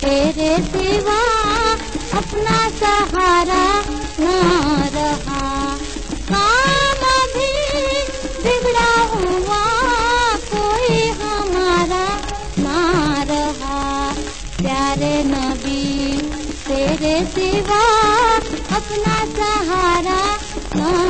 تیرے سوا اپنا سہارا نہ رہا۔ کام بھی بگڑا ہوا، کوئی ہمارا نہ رہا۔ پیارے نبی، تیرے سوا اپنا سہارا نہ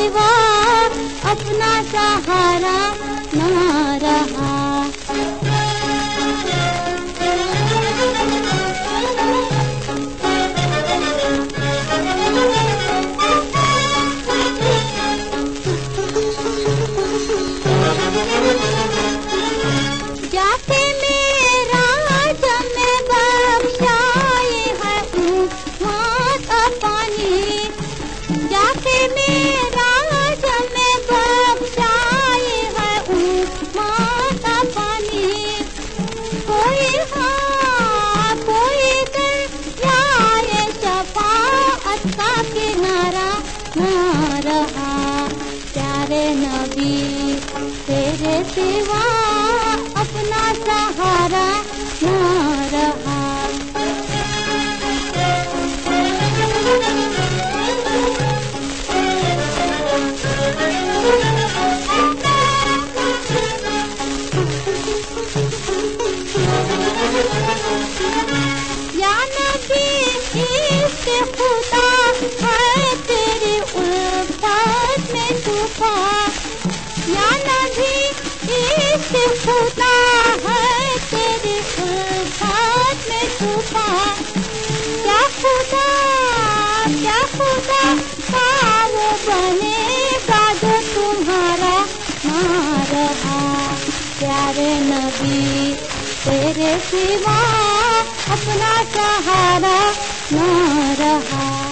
سوا اپنا سہارا نہ نہ رہا پیارے نبی تیرے سوا عشق خدا ہے میں چھپا کیا خدا کیا خدا کام بنے گا تمہارا نہ پیارے نبی، تیرے سوا اپنا سہارا نہ رہا۔